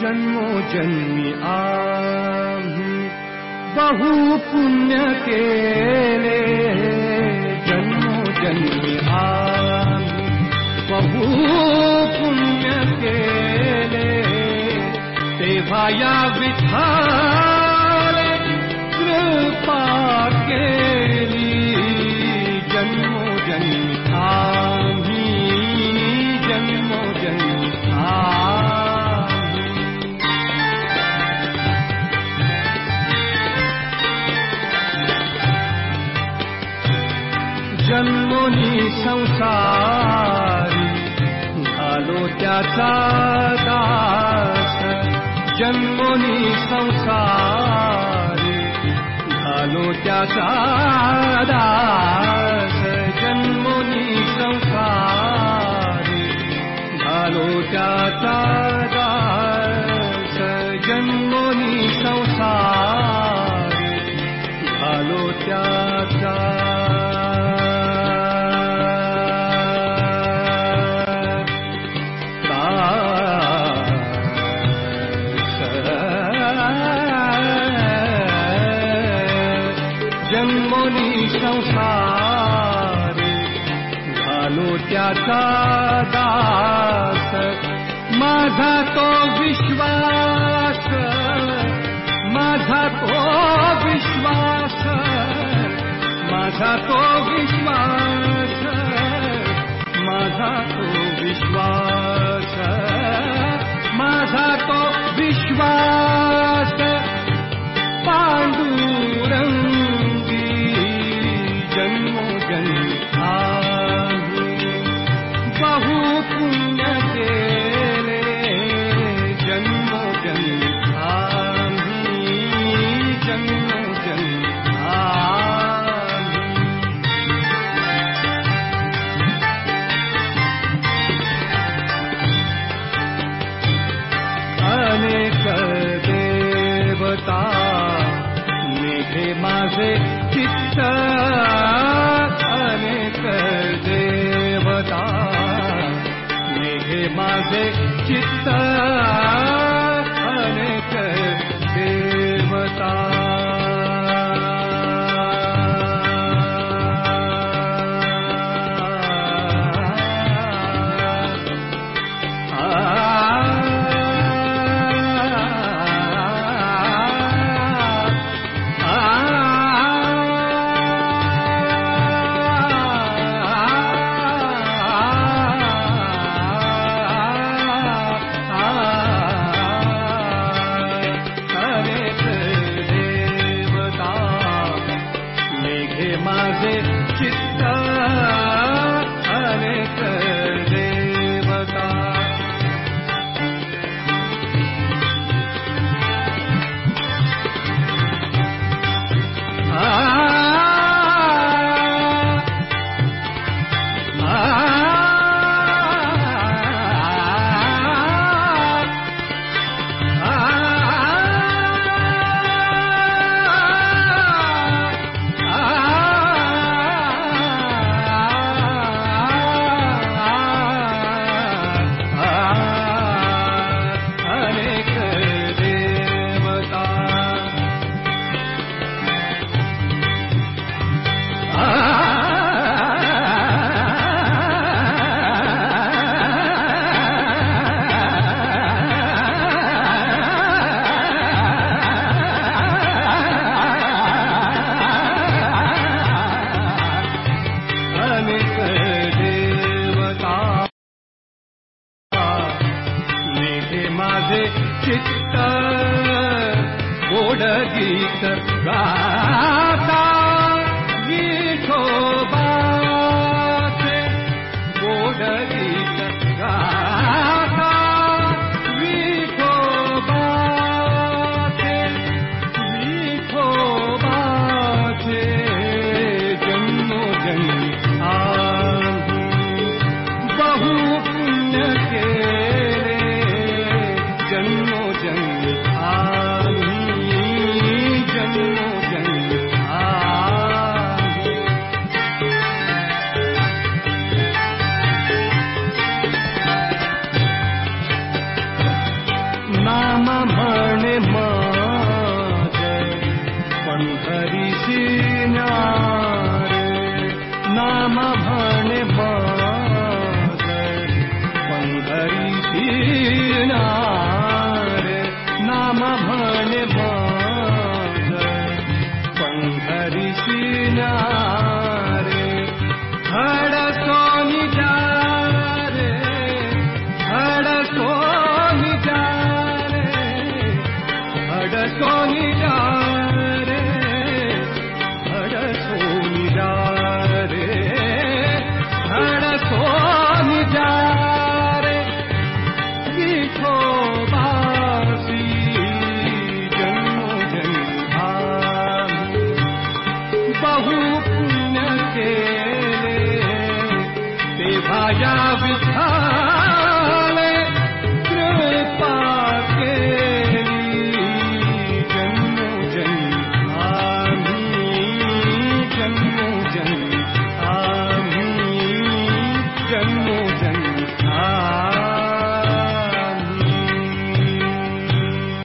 जन्मो जन्मी आही बहु पुण्य के ले जन्मो जन्मी आही बहु पुण्य के ले भाया विधान जन्मोनी संसारी झालो त्याचा दास जन्मोनी संसारी झालो त्याचा दास जन्मोनी संसारी झालो त्याचा त्याचा दास माझा तो विश्वास तो विश्वास तो विश्वास तो विश्वास मेघे माझे चित्त माझे चित्त गोड गीत गाता बहु पुण्य केले तेव्हा या विठा